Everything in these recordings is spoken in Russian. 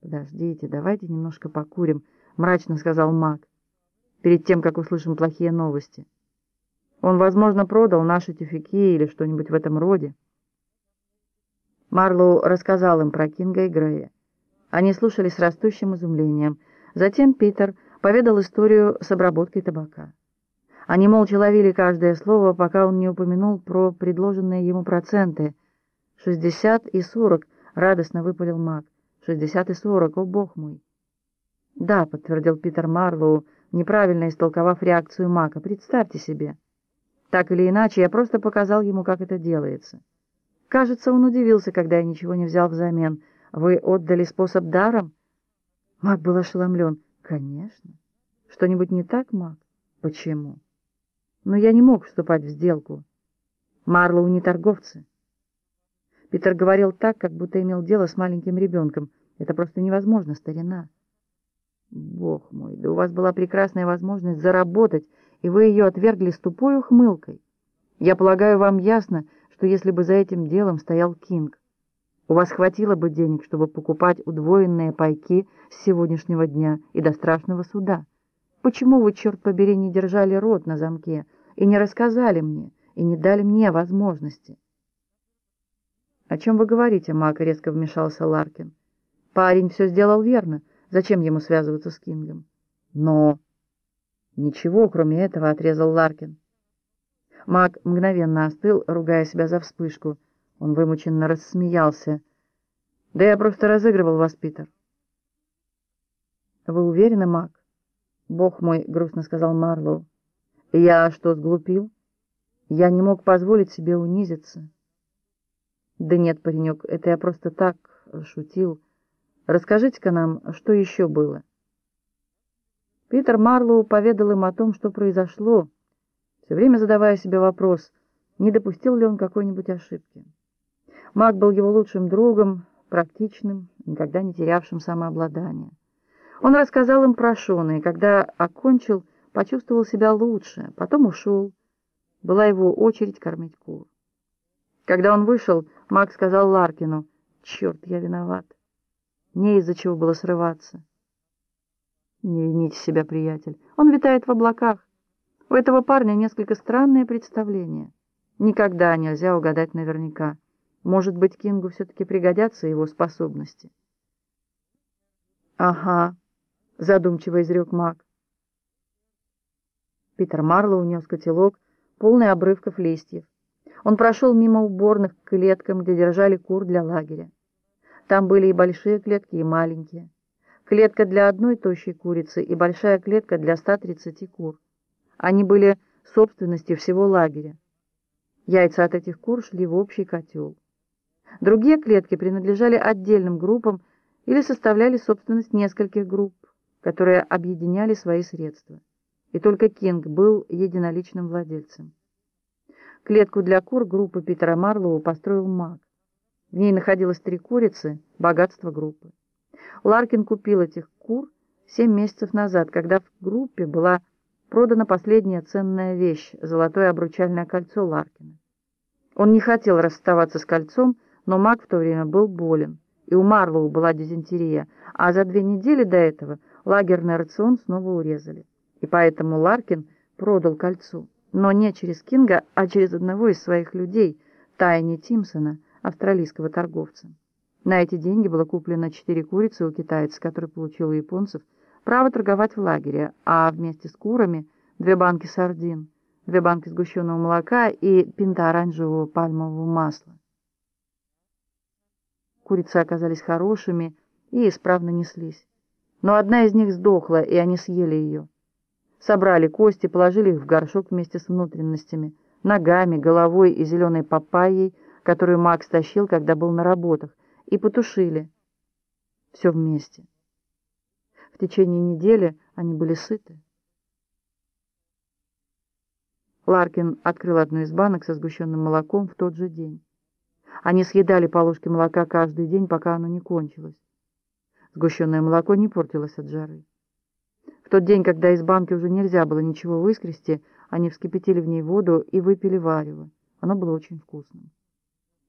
«Подождите, давайте немножко покурим», — мрачно сказал Мак, перед тем, как услышим плохие новости. «Он, возможно, продал наши тюфяки или что-нибудь в этом роде». Марлоу рассказал им про Кинга и Грея. Они слушали с растущим изумлением. Затем Питер поведал историю с обработкой табака. Они молча ловили каждое слово, пока он не упомянул про предложенные ему проценты. «Шестьдесят и сорок», — радостно выпалил маг. «Шестьдесят и сорок, о бог мой!» «Да», — подтвердил Питер Марлоу, неправильно истолковав реакцию Мака. «Представьте себе». Так или иначе, я просто показал ему, как это делается. Кажется, он удивился, когда я ничего не взял взамен. Вы отдали способ даром? Мак был ошеломлен. Конечно. Что-нибудь не так, Мак? Почему? Но я не мог вступать в сделку. Марлоу не торговцы. Питер говорил так, как будто имел дело с маленьким ребенком. Это просто невозможно, старина. Бог мой, да у вас была прекрасная возможность заработать, и вы ее отвергли с тупой ухмылкой. Я полагаю, вам ясно, что если бы за этим делом стоял Кинг, у вас хватило бы денег, чтобы покупать удвоенные пайки с сегодняшнего дня и до страшного суда. Почему вы, черт побери, не держали рот на замке и не рассказали мне, и не дали мне возможности? — О чем вы говорите, Мак? — резко вмешался Ларкин. — Парень все сделал верно. Зачем ему связываться с Кингом? — Но... — Ничего, кроме этого, — отрезал Ларкин. Маг мгновенно остыл, ругая себя за вспышку. Он вымученно рассмеялся. «Да я просто разыгрывал вас, Питер». «Вы уверены, Маг?» «Бог мой», — грустно сказал Марлоу. «Я что, сглупил? Я не мог позволить себе унизиться». «Да нет, паренек, это я просто так шутил. Расскажите-ка нам, что еще было?» Питер Марлоу поведал им о том, что произошло, все время задавая себе вопрос, не допустил ли он какой-нибудь ошибки. Маг был его лучшим другом, практичным, никогда не терявшим самообладание. Он рассказал им про Шона, и когда окончил, почувствовал себя лучше, потом ушел. Была его очередь кормить кур. Когда он вышел, Маг сказал Ларкину, «Черт, я виноват. Не из-за чего было срываться». «Не вините себя, приятель. Он витает в облаках. У этого парня несколько странное представление. Никогда нельзя угадать наверняка. Может быть, Кингу все-таки пригодятся его способности. «Ага», — задумчиво изрек маг. Питер Марло унес котелок, полный обрывков листьев. Он прошел мимо уборных к клеткам, где держали кур для лагеря. Там были и большие клетки, и маленькие. Клетка для одной тощей курицы и большая клетка для 130 кур. Они были собственностью всего лагеря. Яйца от этих кур шли в общий котел. Другие клетки принадлежали отдельным группам или составляли собственность нескольких групп, которые объединяли свои средства. И только Кинг был единоличным владельцем. Клетку для кур группы Питера Марлоу построил Мак. В ней находилось три курицы, богатство группы. Ларкин купил этих кур семь месяцев назад, когда в группе была продана последняя ценная вещь — золотое обручальное кольцо Ларкина. Он не хотел расставаться с кольцом, но маг в то время был болен, и у Марлоу была дизентерия, а за две недели до этого лагерный рацион снова урезали. И поэтому Ларкин продал кольцо, но не через Кинга, а через одного из своих людей, Тайни Тимсона, австралийского торговца. На эти деньги было куплено четыре курицы у китайца, который получил у японцев право торговать в лагере, а вместе с курами две банки сардин, две банки сгущенного молока и пинта оранжевого пальмового масла. Курицы оказались хорошими и исправно неслись. Но одна из них сдохла, и они съели ее. Собрали кости, положили их в горшок вместе с внутренностями, ногами, головой и зеленой папайей, которую Макс тащил, когда был на работах, и потушили. Все вместе. В течение недели они были сыты. Ларкин открыл одну из банок со сгущенным молоком в тот же день. Они съедали по ложке молока каждый день, пока оно не кончилось. Сгущенное молоко не портилось от жары. В тот день, когда из банки уже нельзя было ничего выскрести, они вскипятили в ней воду и выпили варево. Оно было очень вкусным.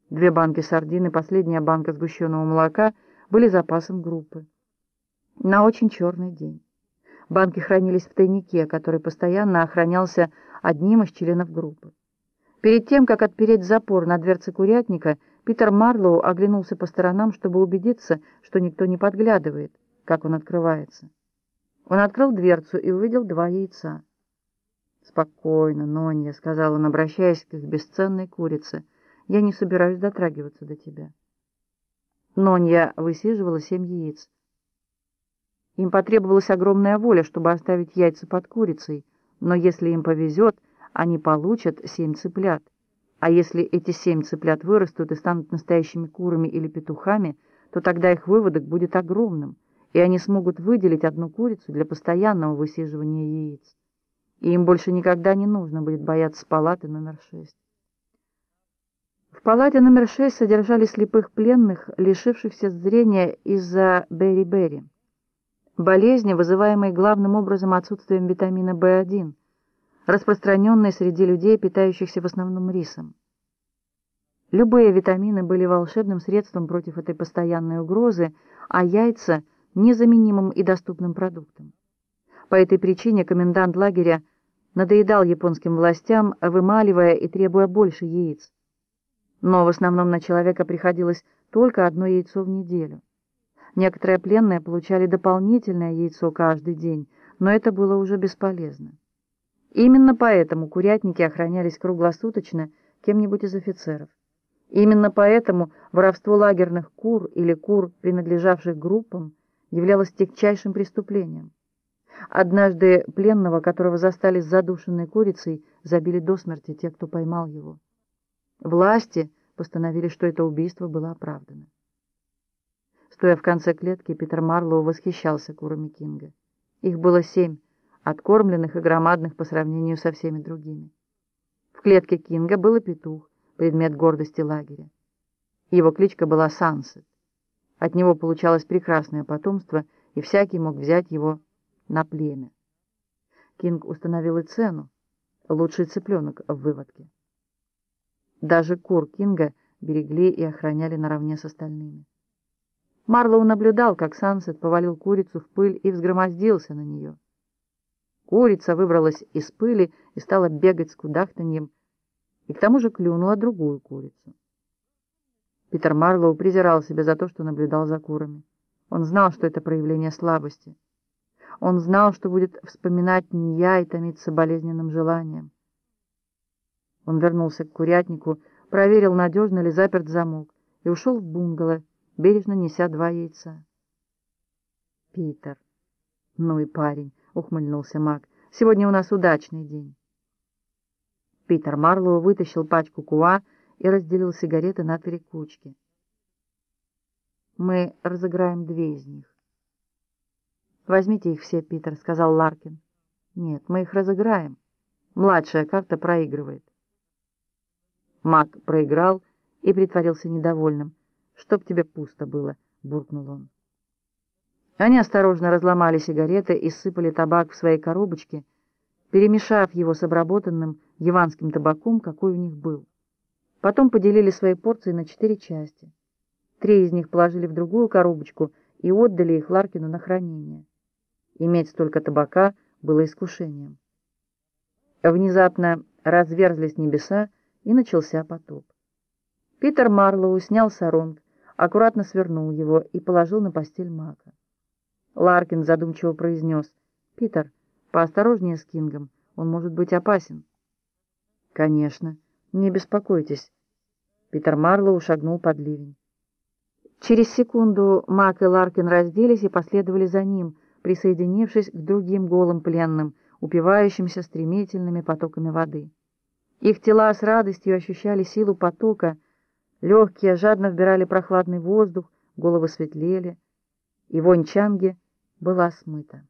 Две банки сардин и последняя банка сгущенного молока были запасом группы. на очень черный день. Банки хранились в тайнике, который постоянно охранялся одним из членов группы. Перед тем, как отпереть запор на дверце курятника, Питер Марлоу оглянулся по сторонам, чтобы убедиться, что никто не подглядывает, как он открывается. Он открыл дверцу и увидел два яйца. «Спокойно, Нонья», — сказал он, обращаясь к их бесценной курице, — «я не собираюсь дотрагиваться до тебя». Нонья высиживала семь яиц. Им потребовалась огромная воля, чтобы оставить яйца под курицей, но если им повезет, они получат семь цыплят. А если эти семь цыплят вырастут и станут настоящими курами или петухами, то тогда их выводок будет огромным, и они смогут выделить одну курицу для постоянного высиживания яиц и им больше никогда не нужно будет бояться палаты номер шесть. В палате номер шесть содержали слепых пленных, лишившихся зрения из-за бери-бери, болезни, вызываемой главным образом отсутствием витамина В1, распространенной среди людей, питающихся в основном рисом. Любые витамины были волшебным средством против этой постоянной угрозы, а яйца – незаменимым и доступным продуктом. По этой причине комендант лагеря надоедал японским властям, вымаливая и требуя больше яиц. Но в основном на человека приходилось только одно яйцо в неделю. Некоторые пленные получали дополнительное яйцо каждый день, но это было уже бесполезно. Именно поэтому курятники охранялись круглосуточно кем-нибудь из офицеров. Именно поэтому воровство лагерных кур или кур, принадлежавших группам, являлось тягчайшим преступлением. Однажды пленного, которого застали с задушенной курицей, забили до смерти те, кто поймал его. Власти постановили, что это убийство было оправдано. Стоя в конце клетки, Питер Марлоу восхищался курами Кинга. Их было семь, откормленных и громадных по сравнению со всеми другими. В клетке Кинга был и петух, предмет гордости лагеря. Его кличка была Сансет. От него получалось прекрасное потомство, и всякий мог взять его на племя. Кинг установил и цену. Лучший цыпленок в выводке. Даже кур Кинга берегли и охраняли наравне с остальными. Марлоу наблюдал, как Сансет повалил курицу в пыль и взгромоздился на нее. Курица выбралась из пыли и стала бегать с кудахтаньем, и к тому же клюнула другую курицу. Питер Марлоу презирал себя за то, что наблюдал за курами. Он знал, что это проявление слабости. Он знал, что будет вспоминать не я и томиться болезненным желанием. Он вернулся к курятнику, проверил, надежно ли заперт замок, и ушел в бунгало, бережно неся два яйца. «Питер!» «Ну и парень!» — ухмыльнулся Мак. «Сегодня у нас удачный день». Питер Марлоу вытащил пачку куа и разделил сигареты на три кучки. «Мы разыграем две из них. «Возьмите их все, Питер», — сказал Ларкин. «Нет, мы их разыграем. Младшая карта проигрывает». Мак проиграл и притворился недовольным. «Чтоб тебе пусто было», — буркнул он. Они осторожно разломали сигареты и сыпали табак в свои коробочки, перемешав его с обработанным яванским табаком, какой у них был. Потом поделили свои порции на четыре части. Три из них положили в другую коробочку и отдали их Ларкину на хранение. Иметь столько табака было искушением. Внезапно разверзлись небеса, и начался потоп. Питер Марлоу снял саронг, аккуратно свернул его и положил на постель Мака. Ларкин задумчиво произнес, «Питер, поосторожнее с Кингом, он может быть опасен». «Конечно, не беспокойтесь». Питер Марлоу шагнул под ливень. Через секунду Мак и Ларкин разделись и последовали за ним — присоединившись к другим голым пленным, упивающимся стремительными потоками воды. Их тела с радостью ощущали силу потока, легкие жадно вбирали прохладный воздух, головы светлели, и вонь чанги была смыта.